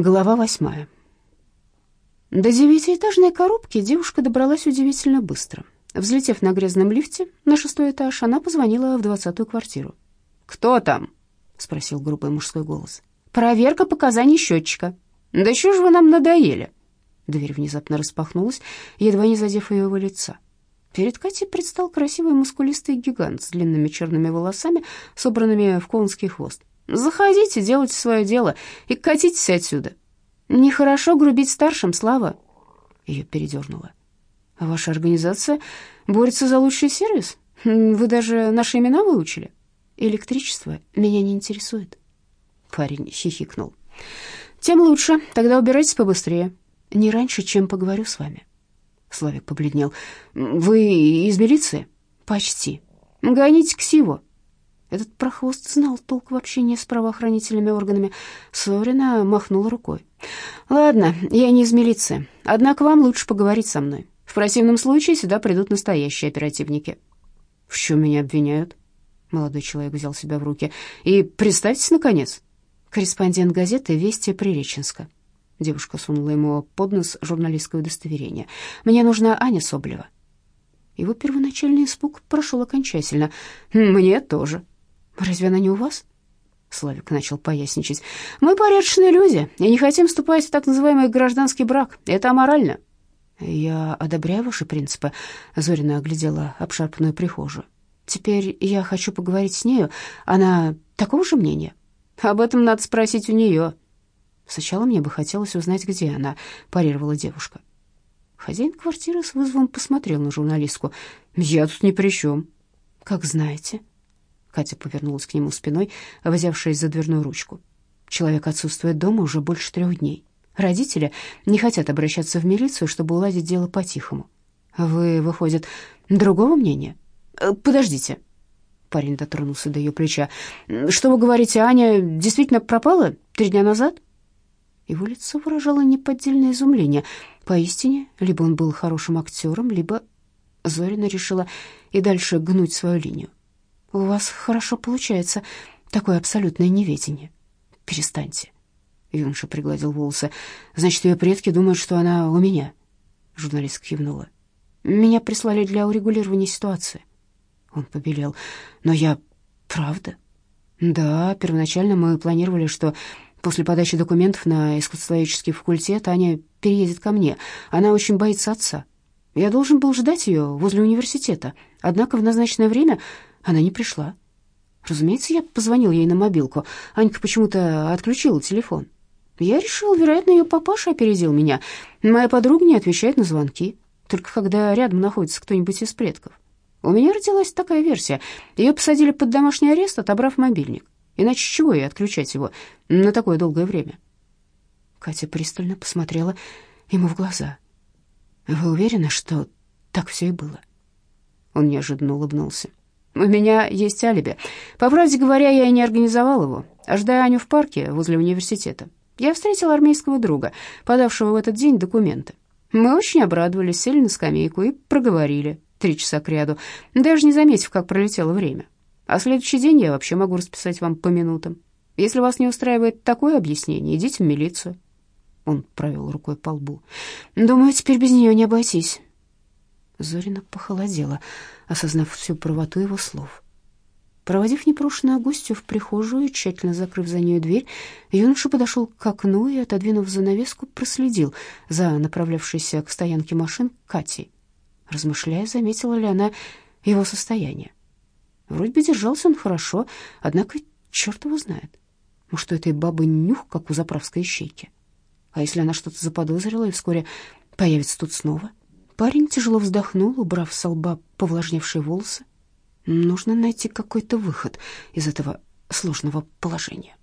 Глава восьмая. До девятиэтажной коробки девушка добралась удивительно быстро. Взлетев на грязном лифте на шестой этаж, она позвонила в двадцатую квартиру. «Кто там?» — спросил грубый мужской голос. «Проверка показаний счетчика». «Да что же вы нам надоели?» Дверь внезапно распахнулась, едва не задев ее лица. Перед Катей предстал красивый мускулистый гигант с длинными черными волосами, собранными в конский хвост. Заходите, делайте свое дело и катитесь отсюда. Нехорошо грубить старшим, Слава. Ее передернуло. Ваша организация борется за лучший сервис? Вы даже наши имена выучили? Электричество меня не интересует. Парень хихикнул. Тем лучше. Тогда убирайтесь побыстрее. Не раньше, чем поговорю с вами. Славик побледнел. Вы из милиции? Почти. Гоните к Сиву. Этот прохвост знал толк в общении с правоохранительными органами. Сорина махнула рукой. «Ладно, я не из милиции. Однако вам лучше поговорить со мной. В противном случае сюда придут настоящие оперативники». «В чем меня обвиняют?» Молодой человек взял себя в руки. «И представьтесь, наконец». Корреспондент газеты «Вести Приреченска». Девушка сунула ему под нос журналистское удостоверение. «Мне нужна Аня Соблева». Его первоначальный испуг прошел окончательно. «Мне тоже», «Разве она не у вас?» Славик начал поясничать. «Мы порядочные люди и не хотим вступать в так называемый гражданский брак. Это аморально». «Я одобряю ваши принципы», — Зорина оглядела обшарпанную прихожую. «Теперь я хочу поговорить с нею. Она такого же мнения?» «Об этом надо спросить у нее». «Сначала мне бы хотелось узнать, где она», — парировала девушка. Хозяин квартиры с вызовом посмотрел на журналистку. «Я тут ни при чем». «Как знаете». Катя повернулась к нему спиной, взявшись за дверную ручку. Человек отсутствует дома уже больше трех дней. Родители не хотят обращаться в милицию, чтобы уладить дело по-тихому. Вы, выходит, другого мнения? Э, подождите. Парень дотронулся до ее плеча. Что вы говорите, Аня действительно пропала три дня назад? Его лицо выражало неподдельное изумление. Поистине, либо он был хорошим актером, либо Зорина решила и дальше гнуть свою линию. У вас хорошо получается такое абсолютное неведение. Перестаньте. Юноша пригладил волосы. Значит, ее предки думают, что она у меня. Журналист кивнула. Меня прислали для урегулирования ситуации. Он побелел. Но я правда? Да, первоначально мы планировали, что после подачи документов на искусствоведческий факультет Аня переедет ко мне. Она очень боится отца. Я должен был ждать ее возле университета. Однако в назначенное время она не пришла. Разумеется, я позвонил ей на мобилку. Анька почему-то отключила телефон. Я решил, вероятно, ее папаша опередил меня. Моя подруга не отвечает на звонки, только когда рядом находится кто-нибудь из предков. У меня родилась такая версия. Ее посадили под домашний арест, отобрав мобильник. Иначе чего ей отключать его на такое долгое время? Катя пристально посмотрела ему в глаза. «Вы уверены, что так все и было?» Он неожиданно улыбнулся. У меня есть алиби. По правде говоря, я и не организовал его. Ожидая Аню в парке возле университета, я встретил армейского друга, подавшего в этот день документы. Мы очень обрадовались, сели на скамейку и проговорили три часа кряду, даже не заметив, как пролетело время. А следующий день я вообще могу расписать вам по минутам. Если вас не устраивает такое объяснение, идите в милицию. Он провел рукой по лбу. Думаю, теперь без нее не обойтись. Зорина похолодела, осознав всю правоту его слов. Проводив непрошенную гостью в прихожую и тщательно закрыв за ней дверь, юноша подошел к окну и, отодвинув занавеску, проследил за направлявшейся к стоянке машин Катей. Размышляя, заметила ли она его состояние. Вроде бы держался он хорошо, однако черт его знает. Может, у этой бабы нюх, как у заправской ищейки. А если она что-то заподозрила и вскоре появится тут снова? Парень тяжело вздохнул, убрав с лба повлажневшие волосы. Нужно найти какой-то выход из этого сложного положения.